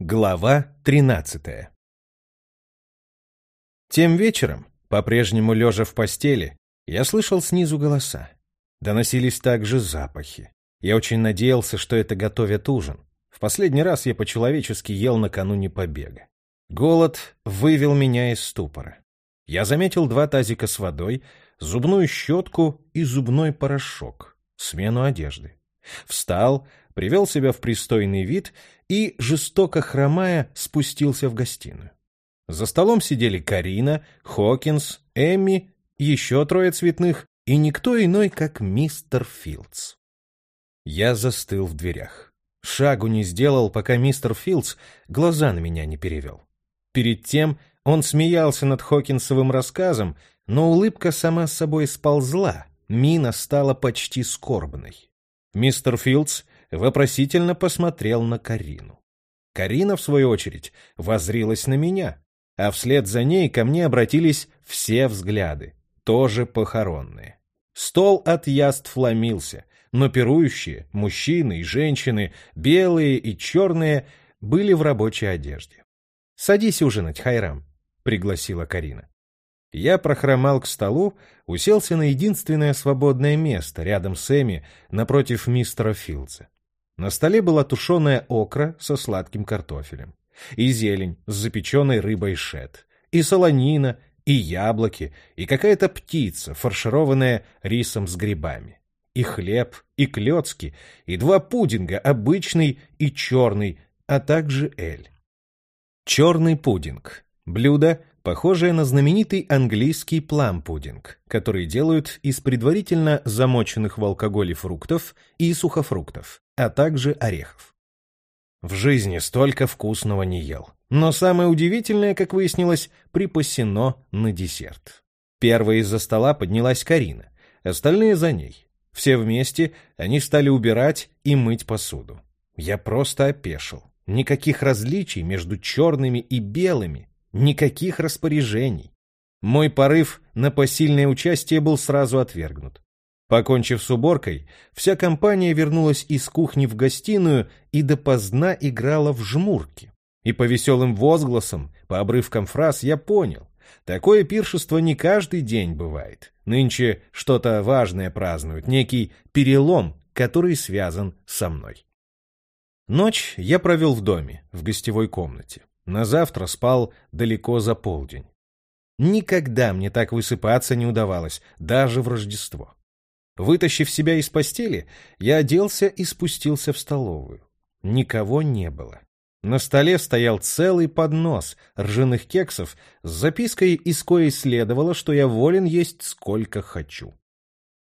Глава 13 Тем вечером, по-прежнему лежа в постели, я слышал снизу голоса. Доносились также запахи. Я очень надеялся, что это готовят ужин. В последний раз я по-человечески ел накануне побега. Голод вывел меня из ступора. Я заметил два тазика с водой, зубную щетку и зубной порошок, смену одежды. Встал, привел себя в пристойный вид и, жестоко хромая, спустился в гостиную. За столом сидели Карина, Хокинс, Эмми, еще трое цветных и никто иной, как мистер Филдс. Я застыл в дверях. Шагу не сделал, пока мистер Филдс глаза на меня не перевел. Перед тем он смеялся над Хокинсовым рассказом, но улыбка сама собой сползла, мина стала почти скорбной. Мистер Филдс вопросительно посмотрел на Карину. Карина, в свою очередь, возрилась на меня, а вслед за ней ко мне обратились все взгляды, тоже похоронные. Стол от яств ломился, но пирующие, мужчины и женщины, белые и черные, были в рабочей одежде. «Садись ужинать, Хайрам», — пригласила Карина. Я прохромал к столу, уселся на единственное свободное место рядом с Эми напротив мистера Филдса. На столе была тушеная окра со сладким картофелем, и зелень с запеченной рыбой шет, и солонина, и яблоки, и какая-то птица, фаршированная рисом с грибами, и хлеб, и клетки, и два пудинга, обычный и черный, а также эль. Черный пудинг – блюдо, похожее на знаменитый английский плам-пудинг, который делают из предварительно замоченных в алкоголе фруктов и сухофруктов, а также орехов. В жизни столько вкусного не ел. Но самое удивительное, как выяснилось, припасено на десерт. Первой из-за стола поднялась Карина, остальные за ней. Все вместе они стали убирать и мыть посуду. Я просто опешил. Никаких различий между черными и белыми, Никаких распоряжений. Мой порыв на посильное участие был сразу отвергнут. Покончив с уборкой, вся компания вернулась из кухни в гостиную и допоздна играла в жмурки. И по веселым возгласам, по обрывкам фраз я понял, такое пиршество не каждый день бывает. Нынче что-то важное празднуют, некий перелом, который связан со мной. Ночь я провел в доме, в гостевой комнате. На завтра спал далеко за полдень. Никогда мне так высыпаться не удавалось, даже в Рождество. Вытащив себя из постели, я оделся и спустился в столовую. Никого не было. На столе стоял целый поднос ржаных кексов с запиской, из коей следовало, что я волен есть сколько хочу.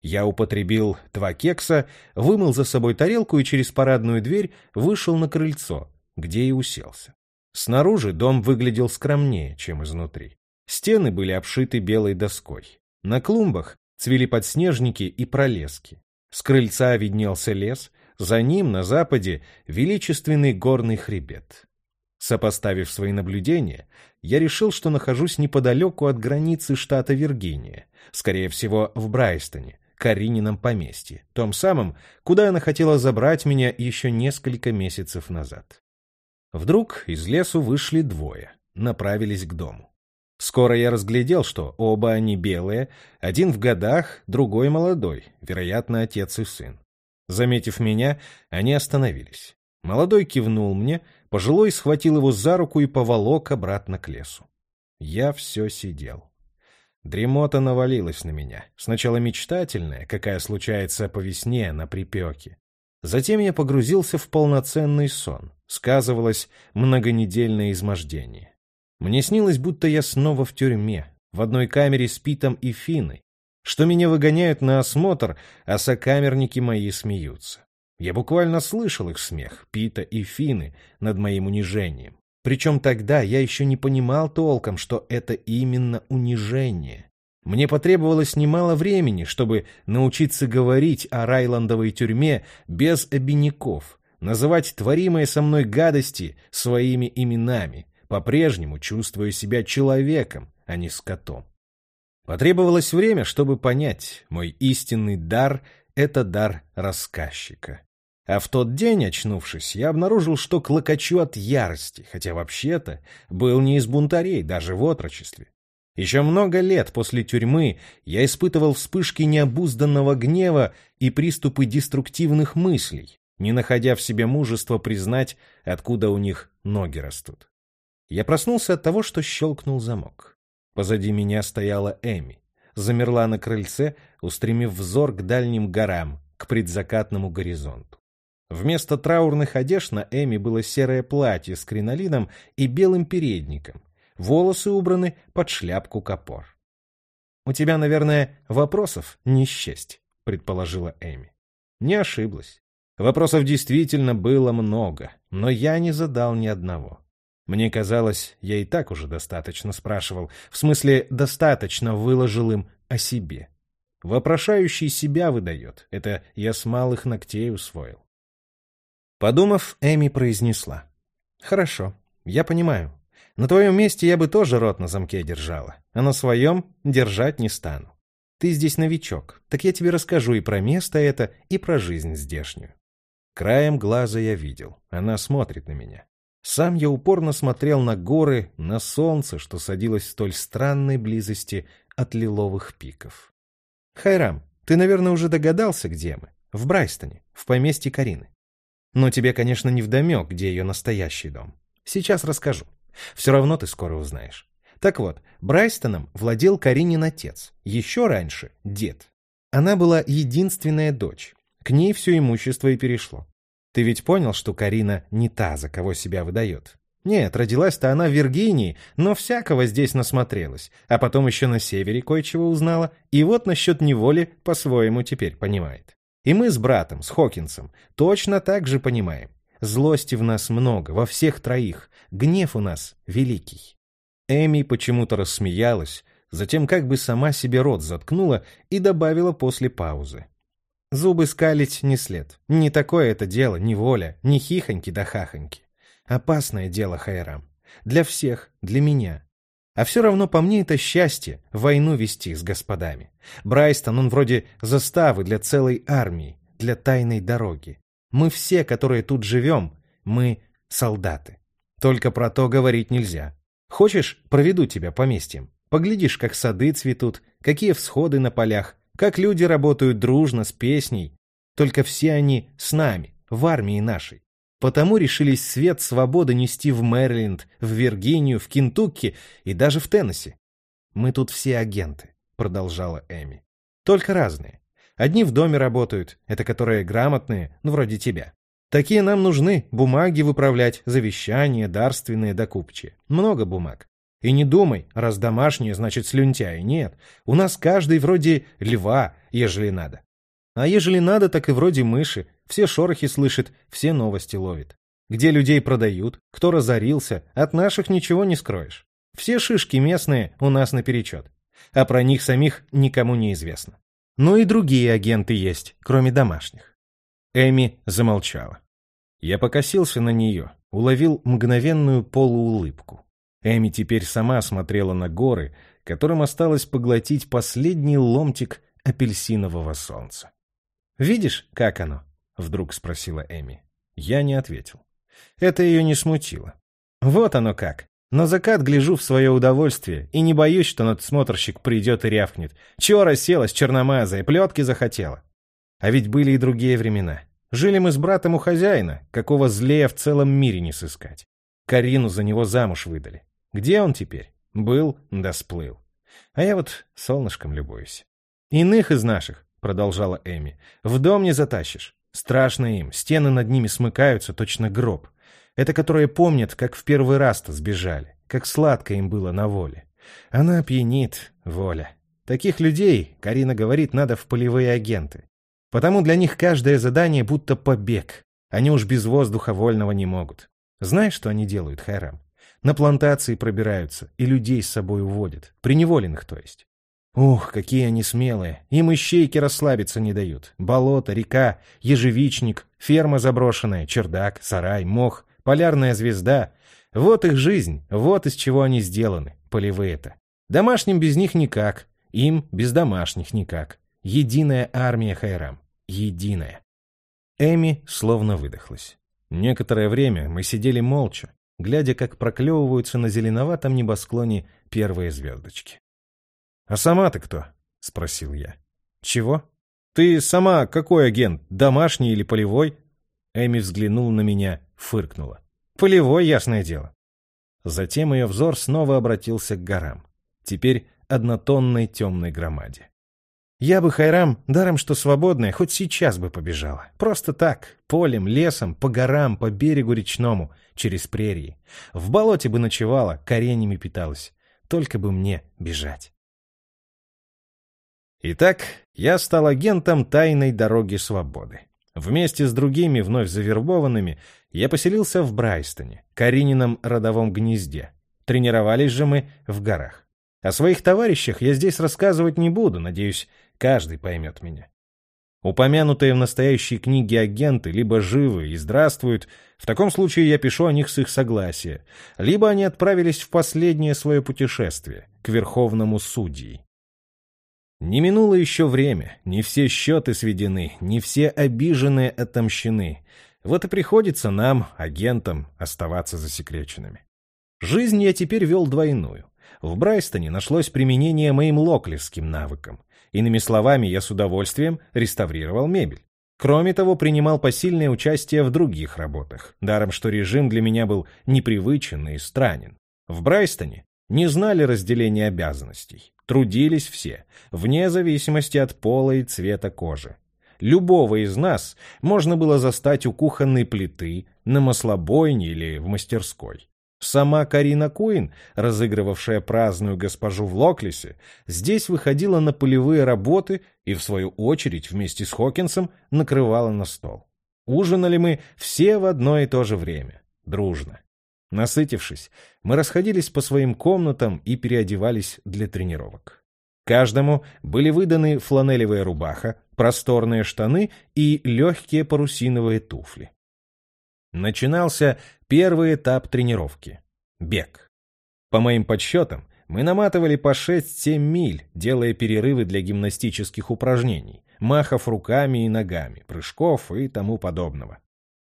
Я употребил два кекса, вымыл за собой тарелку и через парадную дверь вышел на крыльцо, где и уселся. Снаружи дом выглядел скромнее, чем изнутри. Стены были обшиты белой доской. На клумбах цвели подснежники и пролески. С крыльца виднелся лес, за ним, на западе, величественный горный хребет. Сопоставив свои наблюдения, я решил, что нахожусь неподалеку от границы штата Виргиния, скорее всего, в Брайстоне, Каринином поместье, том самом, куда она хотела забрать меня еще несколько месяцев назад. Вдруг из лесу вышли двое, направились к дому. Скоро я разглядел, что оба они белые, один в годах, другой молодой, вероятно, отец и сын. Заметив меня, они остановились. Молодой кивнул мне, пожилой схватил его за руку и поволок обратно к лесу. Я все сидел. Дремота навалилась на меня, сначала мечтательная, какая случается по весне на припеке, Затем я погрузился в полноценный сон. Сказывалось многонедельное измождение. Мне снилось, будто я снова в тюрьме, в одной камере с Питом и Финой, что меня выгоняют на осмотр, а сокамерники мои смеются. Я буквально слышал их смех, Пита и Фины, над моим унижением. Причем тогда я еще не понимал толком, что это именно унижение. Мне потребовалось немало времени, чтобы научиться говорить о Райландовой тюрьме без обиняков, называть творимые со мной гадости своими именами, по-прежнему чувствуя себя человеком, а не скотом. Потребовалось время, чтобы понять, мой истинный дар — это дар рассказчика. А в тот день, очнувшись, я обнаружил, что клокочу от ярости, хотя вообще-то был не из бунтарей, даже в отрочестве. Еще много лет после тюрьмы я испытывал вспышки необузданного гнева и приступы деструктивных мыслей, не находя в себе мужества признать, откуда у них ноги растут. Я проснулся от того, что щелкнул замок. Позади меня стояла Эми. Замерла на крыльце, устремив взор к дальним горам, к предзакатному горизонту. Вместо траурных одежд на Эми было серое платье с кринолином и белым передником. Волосы убраны под шляпку капор. «У тебя, наверное, вопросов не счесть», — предположила Эми. Не ошиблась. Вопросов действительно было много, но я не задал ни одного. Мне казалось, я и так уже достаточно спрашивал, в смысле, достаточно выложил им о себе. Вопрошающий себя выдает, это я с малых ногтей усвоил. Подумав, Эми произнесла. «Хорошо, я понимаю. На твоем месте я бы тоже рот на замке держала, а на своем держать не стану. Ты здесь новичок, так я тебе расскажу и про место это, и про жизнь здешнюю». Краем глаза я видел, она смотрит на меня. Сам я упорно смотрел на горы, на солнце, что садилось в столь странной близости от лиловых пиков. «Хайрам, ты, наверное, уже догадался, где мы? В Брайстоне, в поместье Карины. Но тебе, конечно, не вдомек, где ее настоящий дом. Сейчас расскажу. Все равно ты скоро узнаешь. Так вот, Брайстоном владел Каринин отец. Еще раньше — дед. Она была единственная дочь. К ней все имущество и перешло. Ты ведь понял, что Карина не та, за кого себя выдает? Нет, родилась-то она в Виргинии, но всякого здесь насмотрелась, а потом еще на севере кое-чего узнала, и вот насчет неволи по-своему теперь понимает. И мы с братом, с Хокинсом, точно так же понимаем. Злости в нас много, во всех троих. Гнев у нас великий. Эми почему-то рассмеялась, затем как бы сама себе рот заткнула и добавила после паузы. Зубы скалить не след. Не такое это дело, не воля, не хихоньки да хахоньки. Опасное дело, Хайрам. Для всех, для меня. А все равно по мне это счастье — войну вести с господами. Брайстон, он вроде заставы для целой армии, для тайной дороги. Мы все, которые тут живем, мы солдаты. Только про то говорить нельзя. Хочешь, проведу тебя поместьем? Поглядишь, как сады цветут, какие всходы на полях, как люди работают дружно, с песней. Только все они с нами, в армии нашей. Потому решились свет свободы нести в Мэриленд, в Виргинию, в Кентукки и даже в Теннесси. «Мы тут все агенты», — продолжала Эми. «Только разные. Одни в доме работают, это которые грамотные, ну, вроде тебя. Такие нам нужны, бумаги выправлять, завещания, дарственные докупчие. Много бумаг. И не думай, раз домашние, значит слюнтяи. Нет, у нас каждый вроде льва, ежели надо. А ежели надо, так и вроде мыши, все шорохи слышит, все новости ловит. Где людей продают, кто разорился, от наших ничего не скроешь. Все шишки местные у нас наперечет. А про них самих никому не известно. Ну и другие агенты есть, кроме домашних. Эми замолчала. Я покосился на нее, уловил мгновенную полуулыбку. Эми теперь сама смотрела на горы, которым осталось поглотить последний ломтик апельсинового солнца. «Видишь, как оно?» — вдруг спросила Эми. Я не ответил. Это ее не смутило. «Вот оно как. На закат гляжу в свое удовольствие и не боюсь, что надсмотрщик придет и рявкнет. Чего расселась черномазая, плетки захотела?» А ведь были и другие времена. Жили мы с братом у хозяина, какого злее в целом мире не сыскать. Карину за него замуж выдали. Где он теперь? Был, да сплыл. А я вот солнышком любуюсь. Иных из наших, — продолжала Эми. «В дом не затащишь. Страшно им, стены над ними смыкаются, точно гроб. Это которые помнят, как в первый раз-то сбежали, как сладко им было на воле. Она пьянит, воля. Таких людей, Карина говорит, надо в полевые агенты. Потому для них каждое задание будто побег. Они уж без воздуха вольного не могут. Знаешь, что они делают, Хайрам? На плантации пробираются и людей с собой уводят. Приневоленных, то есть. Ух, какие они смелые. Им ищейки расслабиться не дают. Болото, река, ежевичник, ферма заброшенная, чердак, сарай, мох, полярная звезда. Вот их жизнь, вот из чего они сделаны, полевые-то. Домашним без них никак, им без домашних никак. Единая армия Хайрам. Единая. Эми словно выдохлась. Некоторое время мы сидели молча, глядя, как проклевываются на зеленоватом небосклоне первые звездочки. — А сама ты кто? — спросил я. — Чего? Ты сама какой агент, домашний или полевой? Эми взглянула на меня, фыркнула. — Полевой, ясное дело. Затем ее взор снова обратился к горам. Теперь однотонной темной громаде. Я бы, Хайрам, даром что свободная, хоть сейчас бы побежала. Просто так, полем, лесом, по горам, по берегу речному, через прерии. В болоте бы ночевала, коренями питалась. Только бы мне бежать. Итак, я стал агентом тайной дороги свободы. Вместе с другими вновь завербованными я поселился в Брайстоне, Каринином родовом гнезде. Тренировались же мы в горах. О своих товарищах я здесь рассказывать не буду, надеюсь, каждый поймет меня. Упомянутые в настоящей книге агенты либо живы и здравствуют, в таком случае я пишу о них с их согласия, либо они отправились в последнее свое путешествие, к Верховному Судьи. Не минуло еще время, не все счеты сведены, не все обиженные отомщены. Вот и приходится нам, агентам, оставаться засекреченными. Жизнь я теперь вел двойную. В Брайстоне нашлось применение моим локлевским навыкам. Иными словами, я с удовольствием реставрировал мебель. Кроме того, принимал посильное участие в других работах, даром что режим для меня был непривычен и странен. В Брайстоне не знали разделения обязанностей. Трудились все, вне зависимости от пола и цвета кожи. Любого из нас можно было застать у кухонной плиты, на маслобойне или в мастерской. Сама Карина Куин, разыгрывавшая праздную госпожу в Локлисе, здесь выходила на полевые работы и, в свою очередь, вместе с Хокинсом накрывала на стол. Ужинали мы все в одно и то же время, дружно. Насытившись, мы расходились по своим комнатам и переодевались для тренировок. Каждому были выданы фланелевая рубаха, просторные штаны и легкие парусиновые туфли. Начинался первый этап тренировки — бег. По моим подсчетам, мы наматывали по 6-7 миль, делая перерывы для гимнастических упражнений, махов руками и ногами, прыжков и тому подобного.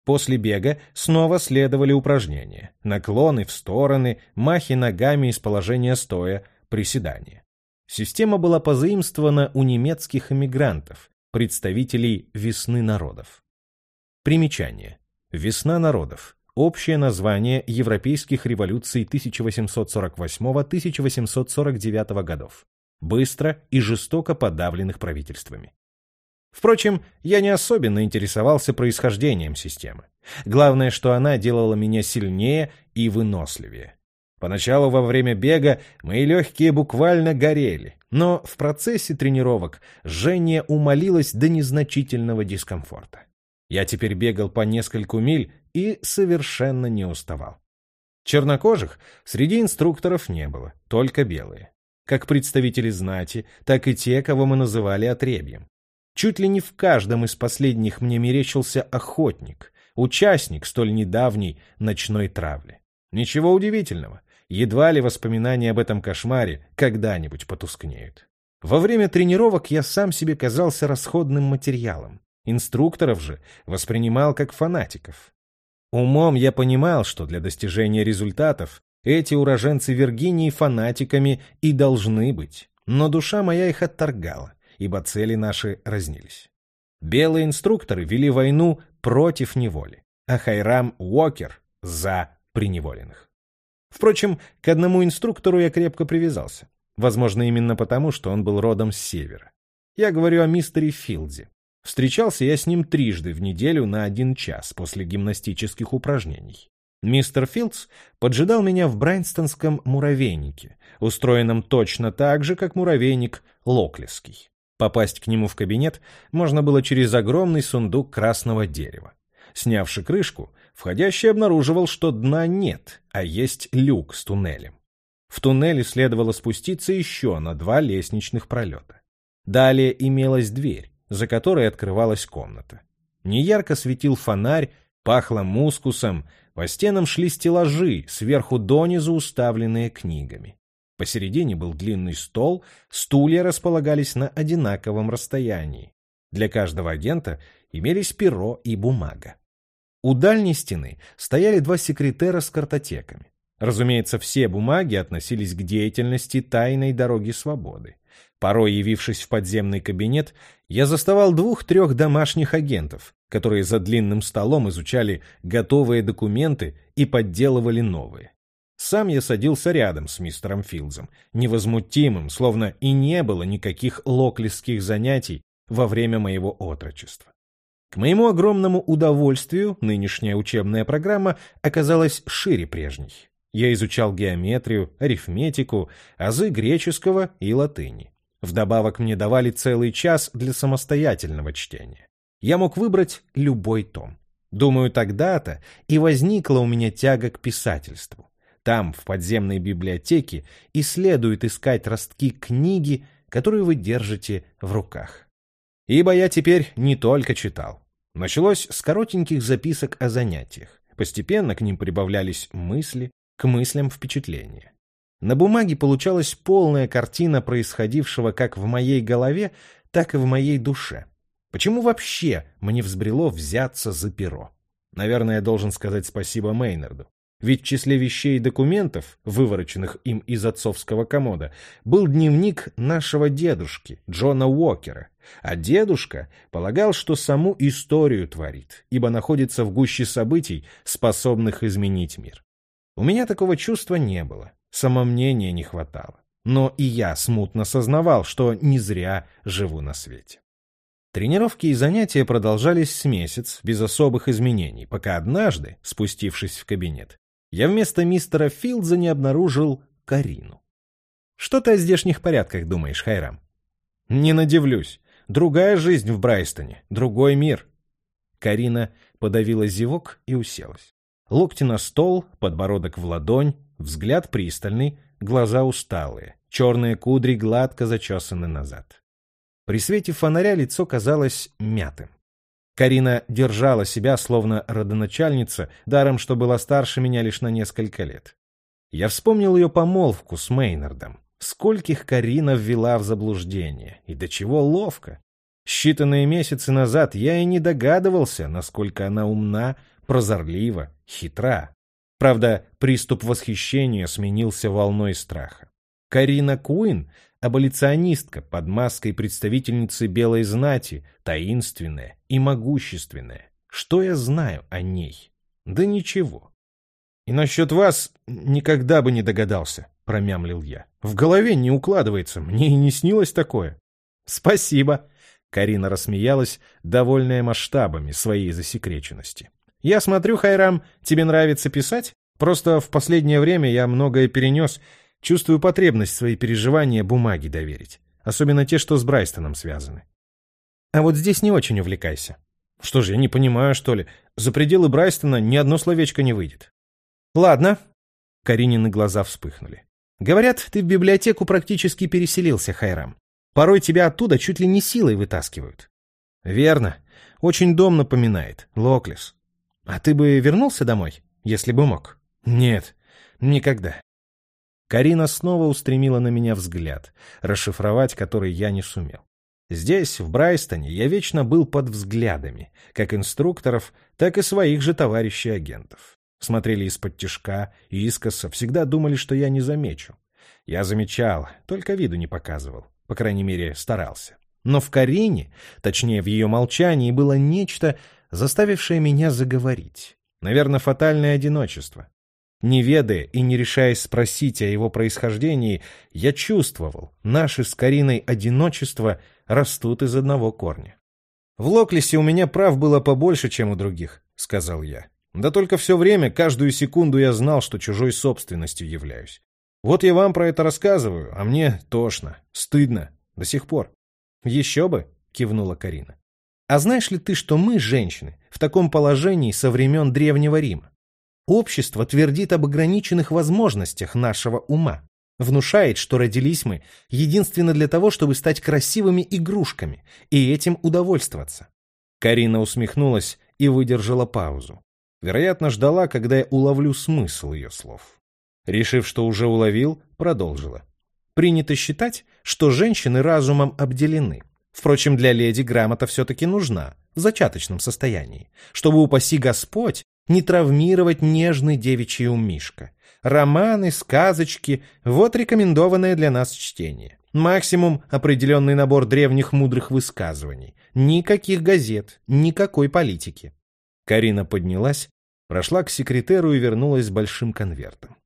После бега снова следовали упражнения, наклоны в стороны, махи ногами из положения стоя, приседания. Система была позаимствована у немецких эмигрантов, представителей весны народов. Примечание. Весна народов. Общее название европейских революций 1848-1849 годов. Быстро и жестоко подавленных правительствами. Впрочем, я не особенно интересовался происхождением системы. Главное, что она делала меня сильнее и выносливее. Поначалу во время бега мои легкие буквально горели, но в процессе тренировок жжение умолилось до незначительного дискомфорта. Я теперь бегал по нескольку миль и совершенно не уставал. Чернокожих среди инструкторов не было, только белые. Как представители знати, так и те, кого мы называли отребьем. Чуть ли не в каждом из последних мне мерещился охотник, участник столь недавней ночной травли. Ничего удивительного, едва ли воспоминания об этом кошмаре когда-нибудь потускнеют. Во время тренировок я сам себе казался расходным материалом. Инструкторов же воспринимал как фанатиков. Умом я понимал, что для достижения результатов эти уроженцы Виргинии фанатиками и должны быть, но душа моя их отторгала, ибо цели наши разнились. Белые инструкторы вели войну против неволи, а Хайрам Уокер — за приневоленных. Впрочем, к одному инструктору я крепко привязался. Возможно, именно потому, что он был родом с севера. Я говорю о мистере Филде, Встречался я с ним трижды в неделю на один час после гимнастических упражнений. Мистер Филдс поджидал меня в Брайнстонском муравейнике, устроенном точно так же, как муравейник Локлевский. Попасть к нему в кабинет можно было через огромный сундук красного дерева. Снявши крышку, входящий обнаруживал, что дна нет, а есть люк с туннелем. В туннеле следовало спуститься еще на два лестничных пролета. Далее имелась дверь, за которой открывалась комната. Неярко светил фонарь, пахло мускусом, по стенам шли стеллажи, сверху донизу уставленные книгами. Посередине был длинный стол, стулья располагались на одинаковом расстоянии. Для каждого агента имелись перо и бумага. У дальней стены стояли два секретера с картотеками. Разумеется, все бумаги относились к деятельности тайной дороги свободы. Порой, явившись в подземный кабинет, я заставал двух-трех домашних агентов, которые за длинным столом изучали готовые документы и подделывали новые. Сам я садился рядом с мистером Филдзом, невозмутимым, словно и не было никаких локлисских занятий во время моего отрочества. К моему огромному удовольствию нынешняя учебная программа оказалась шире прежней. Я изучал геометрию, арифметику, азы греческого и латыни. Вдобавок мне давали целый час для самостоятельного чтения. Я мог выбрать любой том. Думаю, тогда-то и возникла у меня тяга к писательству. Там, в подземной библиотеке, и следует искать ростки книги, которую вы держите в руках. Ибо я теперь не только читал. Началось с коротеньких записок о занятиях. Постепенно к ним прибавлялись мысли, к мыслям впечатления. На бумаге получалась полная картина происходившего как в моей голове, так и в моей душе. Почему вообще мне взбрело взяться за перо? Наверное, я должен сказать спасибо Мейнарду. Ведь в числе вещей и документов, вывороченных им из отцовского комода, был дневник нашего дедушки, Джона Уокера. А дедушка полагал, что саму историю творит, ибо находится в гуще событий, способных изменить мир. У меня такого чувства не было, самомнения не хватало. Но и я смутно сознавал, что не зря живу на свете. Тренировки и занятия продолжались месяц, без особых изменений, пока однажды, спустившись в кабинет, я вместо мистера Филдза не обнаружил Карину. «Что ты о здешних порядках думаешь, Хайрам?» «Не надивлюсь. Другая жизнь в Брайстоне, другой мир». Карина подавила зевок и уселась. Локти на стол, подбородок в ладонь, взгляд пристальный, глаза усталые, черные кудри гладко зачесаны назад. При свете фонаря лицо казалось мятым. Карина держала себя словно родоначальница, даром что была старше меня лишь на несколько лет. Я вспомнил ее помолвку с Мейнардом. Скольких Карина ввела в заблуждение, и до чего ловко. Считанные месяцы назад я и не догадывался, насколько она умна, прозорлива, хитра. Правда, приступ восхищения сменился волной страха. Карина Куин аболиционистка под маской представительницы белой знати, таинственная и могущественная. Что я знаю о ней? Да ничего. И насчет вас никогда бы не догадался, промямлил я. В голове не укладывается, мне и не снилось такое. Спасибо. Карина рассмеялась, довольная масштабами своей засекреченности. Я смотрю, Хайрам, тебе нравится писать? Просто в последнее время я многое перенес, Чувствую потребность свои переживания бумаге доверить. Особенно те, что с Брайстоном связаны. А вот здесь не очень увлекайся. Что же, я не понимаю, что ли? За пределы Брайстона ни одно словечко не выйдет. Ладно. Каринины глаза вспыхнули. Говорят, ты в библиотеку практически переселился, Хайрам. Порой тебя оттуда чуть ли не силой вытаскивают. Верно. Очень дом напоминает. Локлес. А ты бы вернулся домой, если бы мог? Нет, никогда. Карина снова устремила на меня взгляд, расшифровать который я не сумел. Здесь, в Брайстоне, я вечно был под взглядами, как инструкторов, так и своих же товарищей-агентов. Смотрели из-под тишка и искоса, всегда думали, что я не замечу. Я замечал, только виду не показывал, по крайней мере, старался. Но в Карине, точнее в ее молчании, было нечто, заставившее меня заговорить. Наверное, фатальное одиночество. Не ведая и не решаясь спросить о его происхождении, я чувствовал, наши с Кариной одиночества растут из одного корня. «В Локлисе у меня прав было побольше, чем у других», — сказал я. «Да только все время, каждую секунду я знал, что чужой собственностью являюсь. Вот я вам про это рассказываю, а мне тошно, стыдно, до сих пор». «Еще бы», — кивнула Карина. «А знаешь ли ты, что мы, женщины, в таком положении со времен Древнего Рима? Общество твердит об ограниченных возможностях нашего ума, внушает, что родились мы единственно для того, чтобы стать красивыми игрушками и этим удовольствоваться. Карина усмехнулась и выдержала паузу. Вероятно, ждала, когда я уловлю смысл ее слов. Решив, что уже уловил, продолжила. Принято считать, что женщины разумом обделены. Впрочем, для леди грамота все-таки нужна, в зачаточном состоянии, чтобы, упаси Господь, не травмировать нежный девичий умишка. Романы, сказочки — вот рекомендованное для нас чтение. Максимум определенный набор древних мудрых высказываний. Никаких газет, никакой политики. Карина поднялась, прошла к секретеру и вернулась с большим конвертом.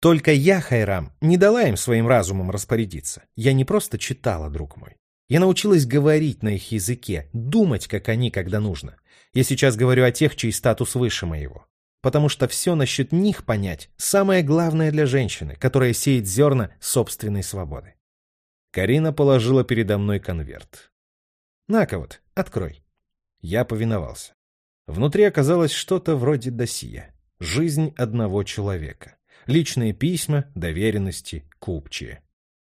Только я, Хайрам, не дала им своим разумом распорядиться. Я не просто читала, друг мой. Я научилась говорить на их языке, думать, как они, когда нужно. Я сейчас говорю о тех, чей статус выше моего. Потому что все насчет них понять – самое главное для женщины, которая сеет зерна собственной свободы. Карина положила передо мной конверт. «На-ка вот, открой». Я повиновался. Внутри оказалось что-то вроде досье. Жизнь одного человека личные письма, доверенности, купчие.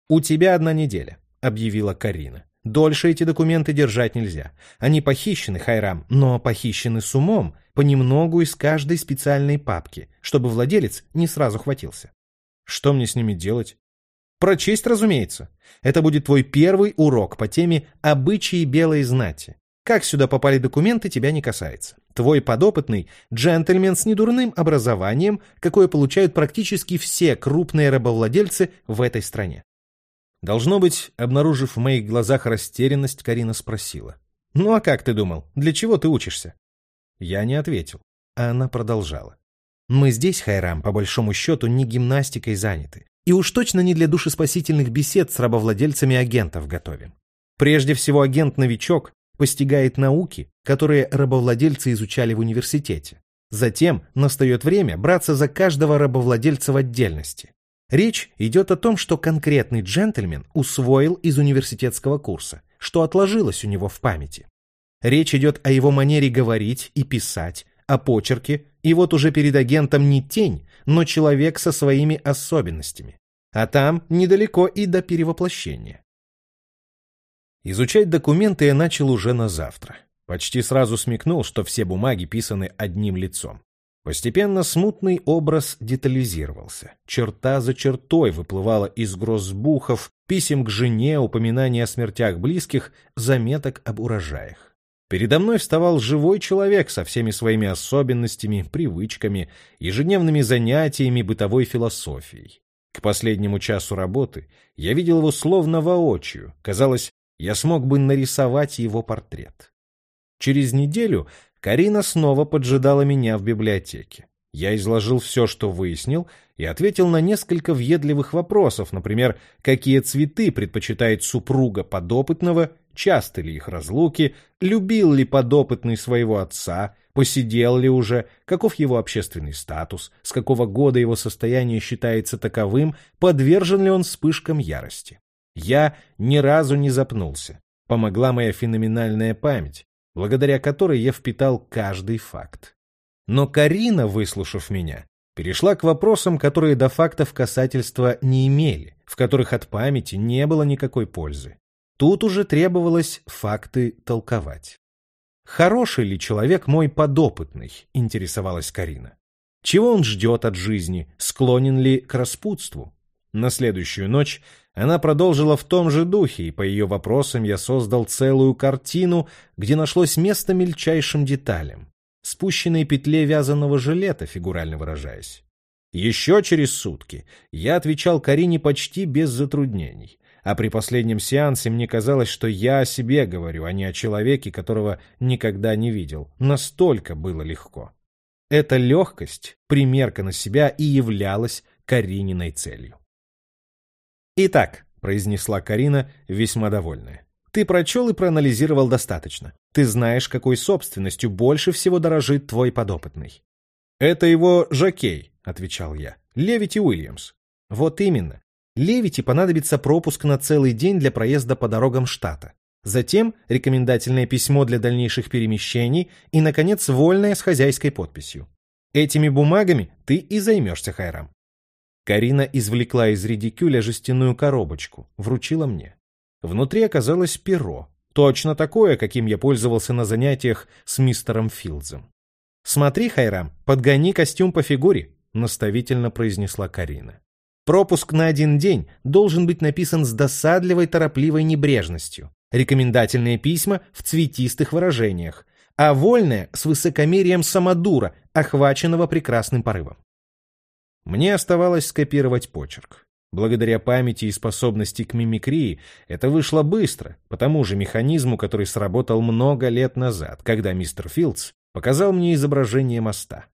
«У тебя одна неделя», — объявила Карина. «Дольше эти документы держать нельзя. Они похищены, Хайрам, но похищены с умом, понемногу из каждой специальной папки, чтобы владелец не сразу хватился». «Что мне с ними делать?» «Прочесть, разумеется. Это будет твой первый урок по теме «Обычаи белой знати». Как сюда попали документы, тебя не касается. Твой подопытный – джентльмен с недурным образованием, какое получают практически все крупные рабовладельцы в этой стране. Должно быть, обнаружив в моих глазах растерянность, Карина спросила. «Ну а как ты думал? Для чего ты учишься?» Я не ответил, а она продолжала. «Мы здесь, Хайрам, по большому счету, не гимнастикой заняты. И уж точно не для душеспасительных бесед с рабовладельцами агентов готовим. Прежде всего, агент-новичок постигает науки, которые рабовладельцы изучали в университете. Затем настает время браться за каждого рабовладельца в отдельности. Речь идет о том, что конкретный джентльмен усвоил из университетского курса, что отложилось у него в памяти. Речь идет о его манере говорить и писать, о почерке, и вот уже перед агентом не тень, но человек со своими особенностями. А там недалеко и до перевоплощения. Изучать документы я начал уже на завтра. Почти сразу смекнул, что все бумаги писаны одним лицом. Постепенно смутный образ детализировался. Черта за чертой выплывала из грозбухов, писем к жене, упоминаний о смертях близких, заметок об урожаях. Передо мной вставал живой человек со всеми своими особенностями, привычками, ежедневными занятиями, бытовой философией. К последнему часу работы я видел его словно воочию. Казалось, я смог бы нарисовать его портрет. Через неделю Карина снова поджидала меня в библиотеке. Я изложил все, что выяснил, и ответил на несколько въедливых вопросов, например, какие цветы предпочитает супруга подопытного, часто ли их разлуки, любил ли подопытный своего отца, посидел ли уже, каков его общественный статус, с какого года его состояние считается таковым, подвержен ли он вспышкам ярости. Я ни разу не запнулся. Помогла моя феноменальная память, благодаря которой я впитал каждый факт. Но Карина, выслушав меня, перешла к вопросам, которые до фактов касательства не имели, в которых от памяти не было никакой пользы. Тут уже требовалось факты толковать. «Хороший ли человек мой подопытный?» — интересовалась Карина. «Чего он ждет от жизни? Склонен ли к распутству?» На следующую ночь она продолжила в том же духе, и по ее вопросам я создал целую картину, где нашлось место мельчайшим деталям. Спущенной петле вязаного жилета, фигурально выражаясь. Еще через сутки я отвечал Карине почти без затруднений. А при последнем сеансе мне казалось, что я о себе говорю, а не о человеке, которого никогда не видел. Настолько было легко. Эта легкость, примерка на себя и являлась Карининой целью. «Итак», — произнесла Карина, весьма довольная, — «ты прочел и проанализировал достаточно. Ты знаешь, какой собственностью больше всего дорожит твой подопытный». «Это его жокей», — отвечал я, — «Левити Уильямс». «Вот именно. Левити понадобится пропуск на целый день для проезда по дорогам штата. Затем рекомендательное письмо для дальнейших перемещений и, наконец, вольное с хозяйской подписью. Этими бумагами ты и займешься, Хайрам. Карина извлекла из редикюля жестяную коробочку, вручила мне. Внутри оказалось перо, точно такое, каким я пользовался на занятиях с мистером Филдзом. «Смотри, Хайрам, подгони костюм по фигуре», — наставительно произнесла Карина. «Пропуск на один день должен быть написан с досадливой торопливой небрежностью. рекомендательные письма в цветистых выражениях, а вольное с высокомерием самодура, охваченного прекрасным порывом. Мне оставалось скопировать почерк. Благодаря памяти и способности к мимикрии это вышло быстро, по тому же механизму, который сработал много лет назад, когда мистер Филдс показал мне изображение моста.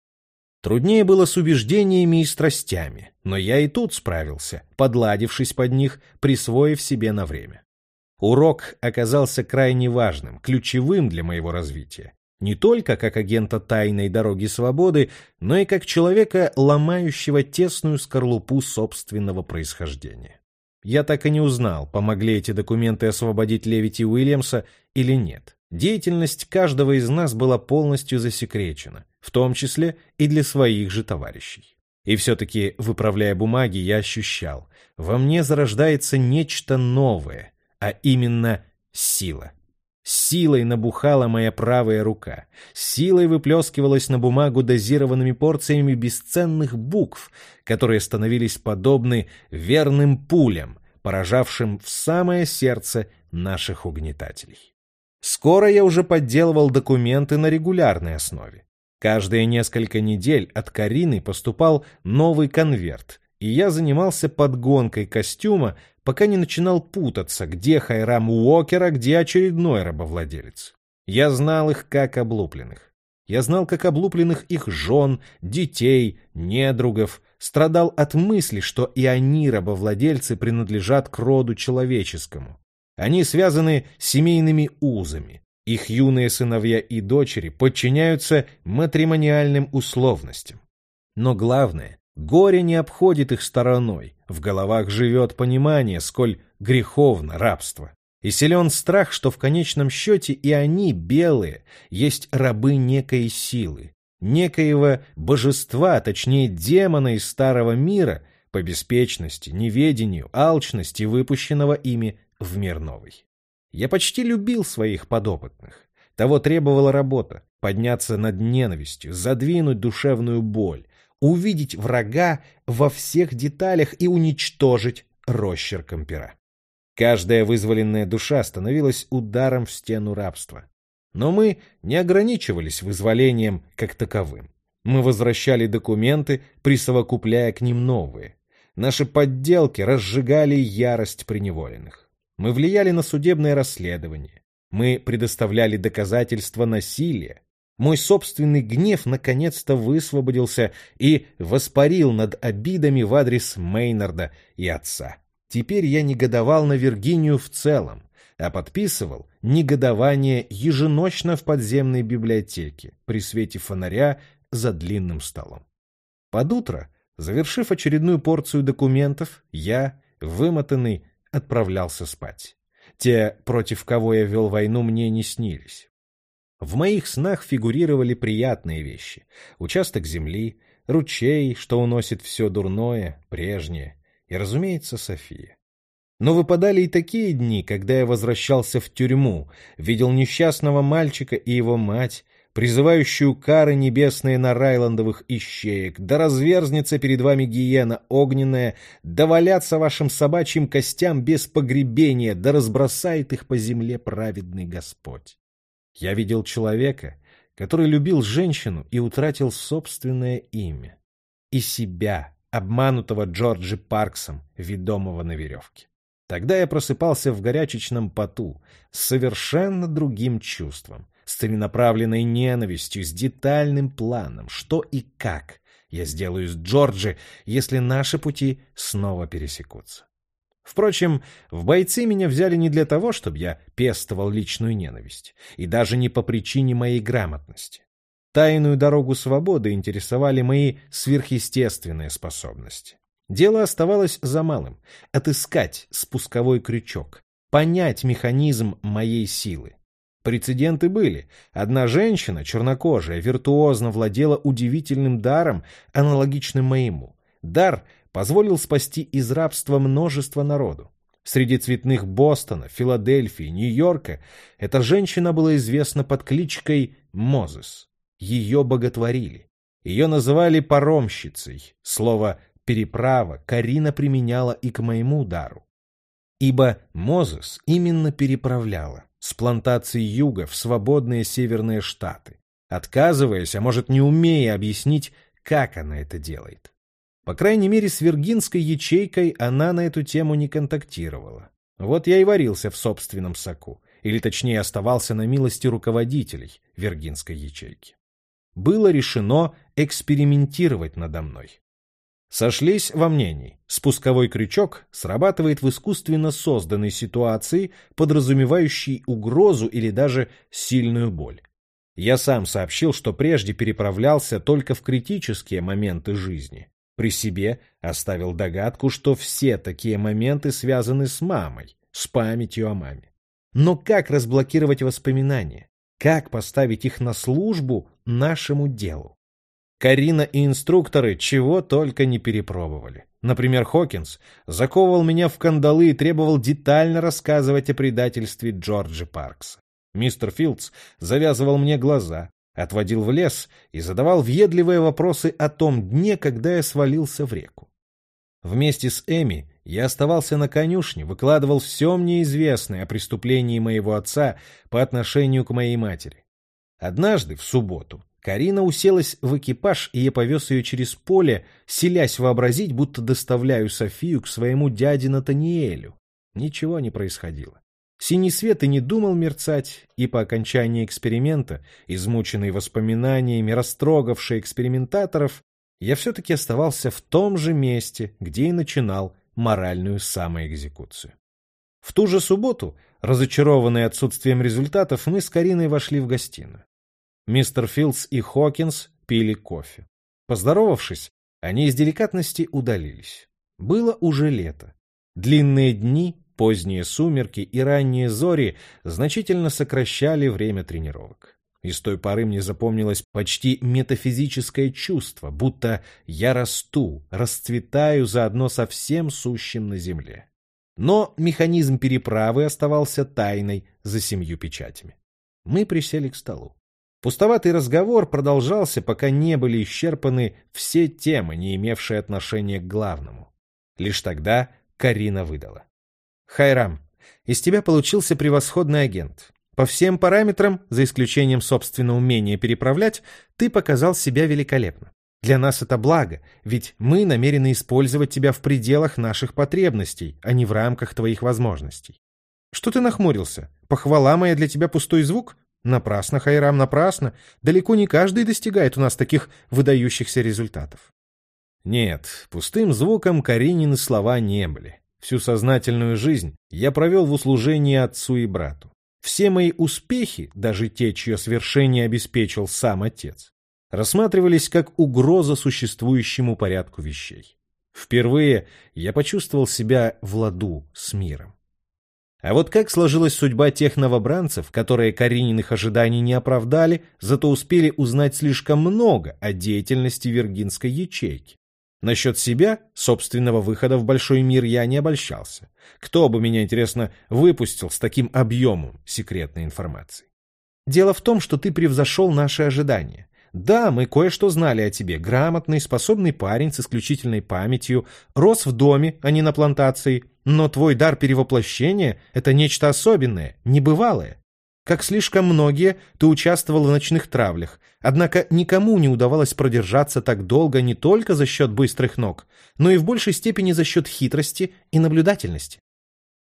Труднее было с убеждениями и страстями, но я и тут справился, подладившись под них, присвоив себе на время. Урок оказался крайне важным, ключевым для моего развития. Не только как агента тайной дороги свободы, но и как человека, ломающего тесную скорлупу собственного происхождения. Я так и не узнал, помогли эти документы освободить Левити Уильямса или нет. Деятельность каждого из нас была полностью засекречена, в том числе и для своих же товарищей. И все-таки, выправляя бумаги, я ощущал, во мне зарождается нечто новое, а именно сила. Силой набухала моя правая рука, силой выплескивалась на бумагу дозированными порциями бесценных букв, которые становились подобны верным пулям, поражавшим в самое сердце наших угнетателей. Скоро я уже подделывал документы на регулярной основе. Каждые несколько недель от Карины поступал новый конверт, и я занимался подгонкой костюма, пока не начинал путаться, где Хайрам Уокер, а где очередной рабовладелец. Я знал их как облупленных. Я знал, как облупленных их жен, детей, недругов, страдал от мысли, что и они, рабовладельцы, принадлежат к роду человеческому. Они связаны семейными узами. Их юные сыновья и дочери подчиняются матримониальным условностям. Но главное, Горе не обходит их стороной, в головах живет понимание, сколь греховно рабство. И силен страх, что в конечном счете и они, белые, есть рабы некой силы, некоего божества, точнее демона из старого мира, по беспечности, неведению, алчности, выпущенного ими в мир новый. Я почти любил своих подопытных. Того требовала работа — подняться над ненавистью, задвинуть душевную боль, увидеть врага во всех деталях и уничтожить росчерком пера. Каждая вызволенная душа становилась ударом в стену рабства. Но мы не ограничивались вызволением как таковым. Мы возвращали документы, присовокупляя к ним новые. Наши подделки разжигали ярость преневоленных. Мы влияли на судебное расследование. Мы предоставляли доказательства насилия, мой собственный гнев наконец-то высвободился и воспарил над обидами в адрес Мейнарда и отца. Теперь я негодовал на Виргинию в целом, а подписывал негодование еженочно в подземной библиотеке при свете фонаря за длинным столом. Под утро, завершив очередную порцию документов, я, вымотанный, отправлялся спать. Те, против кого я вел войну, мне не снились. В моих снах фигурировали приятные вещи. Участок земли, ручей, что уносит все дурное, прежнее, и, разумеется, София. Но выпадали и такие дни, когда я возвращался в тюрьму, видел несчастного мальчика и его мать, призывающую кары небесные на райландовых ищеек, да разверзнется перед вами гиена огненная, да валятся вашим собачьим костям без погребения, да разбросает их по земле праведный Господь. Я видел человека, который любил женщину и утратил собственное имя. И себя, обманутого Джорджи Парксом, ведомого на веревке. Тогда я просыпался в горячечном поту, с совершенно другим чувством, с целенаправленной ненавистью, с детальным планом, что и как я сделаю с Джорджи, если наши пути снова пересекутся. Впрочем, в бойцы меня взяли не для того, чтобы я пестовал личную ненависть, и даже не по причине моей грамотности. Тайную дорогу свободы интересовали мои сверхъестественные способности. Дело оставалось за малым — отыскать спусковой крючок, понять механизм моей силы. Прецеденты были. Одна женщина, чернокожая, виртуозно владела удивительным даром, аналогичным моему. Дар, позволил спасти из рабства множество народу. Среди цветных Бостона, Филадельфии, Нью-Йорка эта женщина была известна под кличкой Мозес. Ее боготворили. Ее называли паромщицей. Слово «переправа» Карина применяла и к моему дару. Ибо Мозес именно переправляла с плантаций юга в свободные северные штаты, отказываясь, а может не умея объяснить, как она это делает. По крайней мере, с виргинской ячейкой она на эту тему не контактировала. Вот я и варился в собственном соку, или точнее оставался на милости руководителей виргинской ячейки. Было решено экспериментировать надо мной. Сошлись во мнении, спусковой крючок срабатывает в искусственно созданной ситуации, подразумевающей угрозу или даже сильную боль. Я сам сообщил, что прежде переправлялся только в критические моменты жизни. При себе оставил догадку, что все такие моменты связаны с мамой, с памятью о маме. Но как разблокировать воспоминания? Как поставить их на службу нашему делу? Карина и инструкторы чего только не перепробовали. Например, Хокинс заковывал меня в кандалы и требовал детально рассказывать о предательстве Джорджа Паркса. Мистер Филдс завязывал мне глаза, отводил в лес и задавал въедливые вопросы о том дне, когда я свалился в реку. Вместе с Эми я оставался на конюшне, выкладывал все мне известное о преступлении моего отца по отношению к моей матери. Однажды, в субботу, Карина уселась в экипаж, и я повез ее через поле, селясь вообразить, будто доставляю Софию к своему дяде Натаниэлю. Ничего не происходило. Синий свет и не думал мерцать, и по окончании эксперимента, измученный воспоминаниями, растрогавший экспериментаторов, я все-таки оставался в том же месте, где и начинал моральную самоэкзекуцию. В ту же субботу, разочарованные отсутствием результатов, мы с Кариной вошли в гостиную. Мистер Филдс и Хокинс пили кофе. Поздоровавшись, они из деликатности удалились. Было уже лето. Длинные дни Поздние сумерки и ранние зори значительно сокращали время тренировок. И с той поры мне запомнилось почти метафизическое чувство, будто я расту, расцветаю заодно со всем сущим на земле. Но механизм переправы оставался тайной за семью печатями. Мы присели к столу. Пустоватый разговор продолжался, пока не были исчерпаны все темы, не имевшие отношения к главному. Лишь тогда Карина выдала. Хайрам, из тебя получился превосходный агент. По всем параметрам, за исключением собственного умения переправлять, ты показал себя великолепно. Для нас это благо, ведь мы намерены использовать тебя в пределах наших потребностей, а не в рамках твоих возможностей. Что ты нахмурился? Похвала моя для тебя пустой звук? Напрасно, Хайрам, напрасно. Далеко не каждый достигает у нас таких выдающихся результатов. Нет, пустым звуком Каринины слова не были. Всю сознательную жизнь я провел в услужении отцу и брату. Все мои успехи, даже те, чье свершение обеспечил сам отец, рассматривались как угроза существующему порядку вещей. Впервые я почувствовал себя в ладу с миром. А вот как сложилась судьба тех новобранцев, которые Карининых ожиданий не оправдали, зато успели узнать слишком много о деятельности виргинской ячейки? Насчет себя, собственного выхода в большой мир, я не обольщался. Кто бы меня, интересно, выпустил с таким объемом секретной информации? Дело в том, что ты превзошел наши ожидания. Да, мы кое-что знали о тебе. Грамотный, способный парень с исключительной памятью, рос в доме, а не на плантации. Но твой дар перевоплощения — это нечто особенное, небывалое. Как слишком многие, ты участвовал в ночных травлях, однако никому не удавалось продержаться так долго не только за счет быстрых ног, но и в большей степени за счет хитрости и наблюдательности.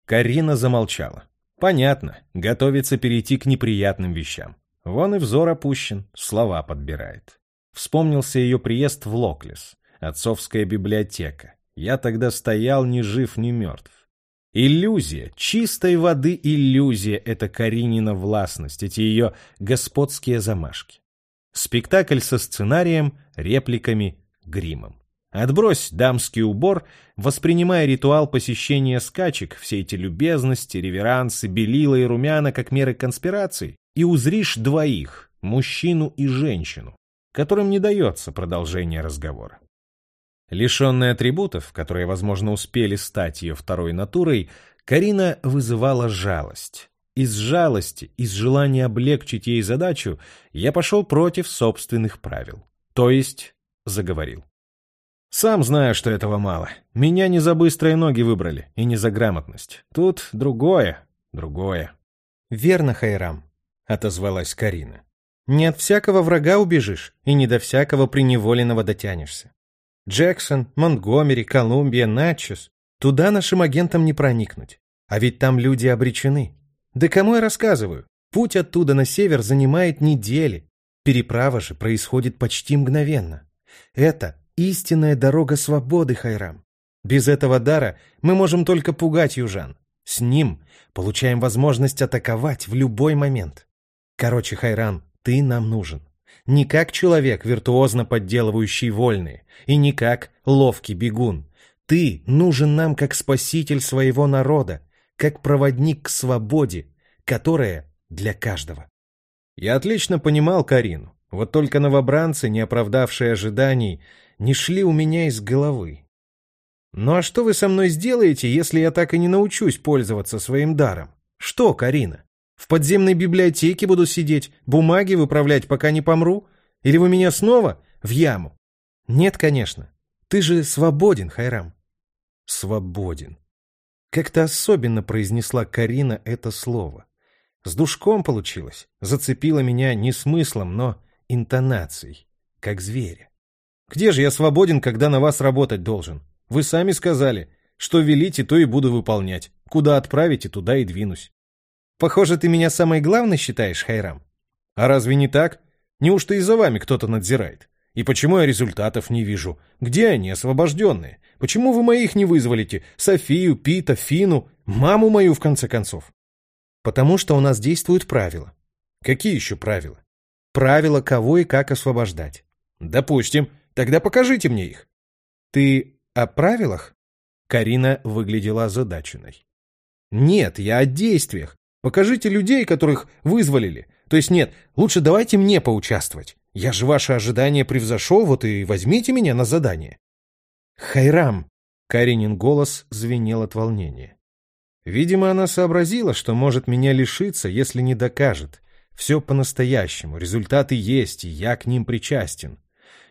Карина замолчала. Понятно, готовится перейти к неприятным вещам. Вон и взор опущен, слова подбирает. Вспомнился ее приезд в Локлес, отцовская библиотека. Я тогда стоял ни жив, ни мертв. Иллюзия, чистой воды иллюзия — это Каринина властность, эти ее господские замашки. Спектакль со сценарием, репликами, гримом. Отбрось дамский убор, воспринимая ритуал посещения скачек, все эти любезности, реверансы, белила и румяна как меры конспирации, и узришь двоих, мужчину и женщину, которым не дается продолжение разговора. Лишенная атрибутов, которые, возможно, успели стать ее второй натурой, Карина вызывала жалость. Из жалости, из желания облегчить ей задачу, я пошел против собственных правил. То есть заговорил. Сам знаю, что этого мало. Меня не за быстрые ноги выбрали, и не за грамотность. Тут другое, другое. Верно, Хайрам, отозвалась Карина. Не от всякого врага убежишь, и не до всякого приневоленного дотянешься. Джексон, Монтгомери, Колумбия, Натчес. Туда нашим агентам не проникнуть. А ведь там люди обречены. Да кому я рассказываю? Путь оттуда на север занимает недели. Переправа же происходит почти мгновенно. Это истинная дорога свободы, Хайрам. Без этого дара мы можем только пугать южан. С ним получаем возможность атаковать в любой момент. Короче, Хайрам, ты нам нужен. Не как человек, виртуозно подделывающий вольные, и не как ловкий бегун. Ты нужен нам как спаситель своего народа, как проводник к свободе, которая для каждого. Я отлично понимал Карину, вот только новобранцы, не оправдавшие ожиданий, не шли у меня из головы. Ну а что вы со мной сделаете, если я так и не научусь пользоваться своим даром? Что, Карина? В подземной библиотеке буду сидеть, бумаги выправлять, пока не помру? Или вы меня снова в яму? Нет, конечно. Ты же свободен, Хайрам. Свободен. Как-то особенно произнесла Карина это слово. С душком получилось. Зацепила меня не смыслом, но интонацией, как зверя. Где же я свободен, когда на вас работать должен? Вы сами сказали, что велите, то и буду выполнять. Куда отправите, туда и двинусь. Похоже, ты меня самой главной считаешь, Хайрам. А разве не так? Неужто и за вами кто-то надзирает? И почему я результатов не вижу? Где они, освобожденные? Почему вы моих не вызволите? Софию, Пита, Фину, маму мою, в конце концов? Потому что у нас действуют правила. Какие еще правила? Правила, кого и как освобождать. Допустим. Тогда покажите мне их. Ты о правилах? Карина выглядела озадаченной. Нет, я о действиях. Покажите людей, которых вызволили. То есть нет, лучше давайте мне поучаствовать. Я же ваши ожидания превзошел, вот и возьмите меня на задание. Хайрам! Каринин голос звенел от волнения. Видимо, она сообразила, что может меня лишиться, если не докажет. Все по-настоящему, результаты есть, и я к ним причастен.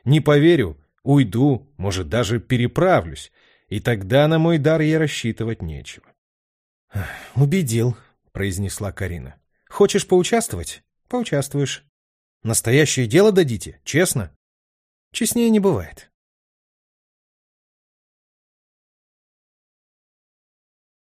Не поверю, уйду, может, даже переправлюсь, и тогда на мой дар ей рассчитывать нечего. «Убедил», — произнесла Карина. «Хочешь поучаствовать? Поучаствуешь. Настоящее дело дадите, честно?» «Честнее не бывает.